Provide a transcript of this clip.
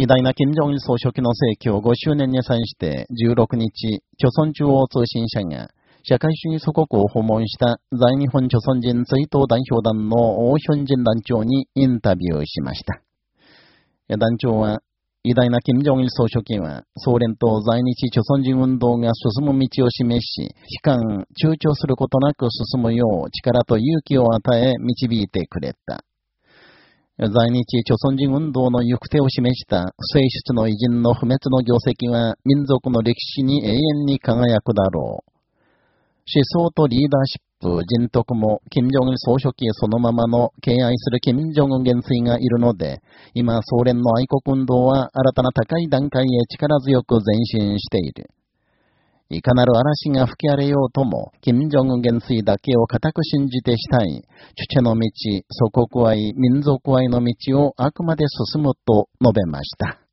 偉大な金正日総書記の逝去5周年に際して16日、朝鮮中央通信社が、社会主義祖国を訪問した在日本朝鮮人追悼代表団の大ヒョン人団長にインタビューしました。団長は、偉大な金正日総書記は、総連と在日朝鮮人運動が進む道を示し、悲観、躊躇することなく進むよう力と勇気を与え導いてくれた。在日朝鮮人運動の行く手を示した不正出の偉人の不滅の業績は民族の歴史に永遠に輝くだろう。思想とリーダーシップ、人徳も、金正恩総書記そのままの敬愛する金正恩元帥がいるので、今、総連の愛国運動は新たな高い段階へ力強く前進している。いかなる嵐が吹き荒れようとも、金正恩元帥だけを固く信じてしたい、主者の道、祖国愛、民族愛の道をあくまで進むと述べました。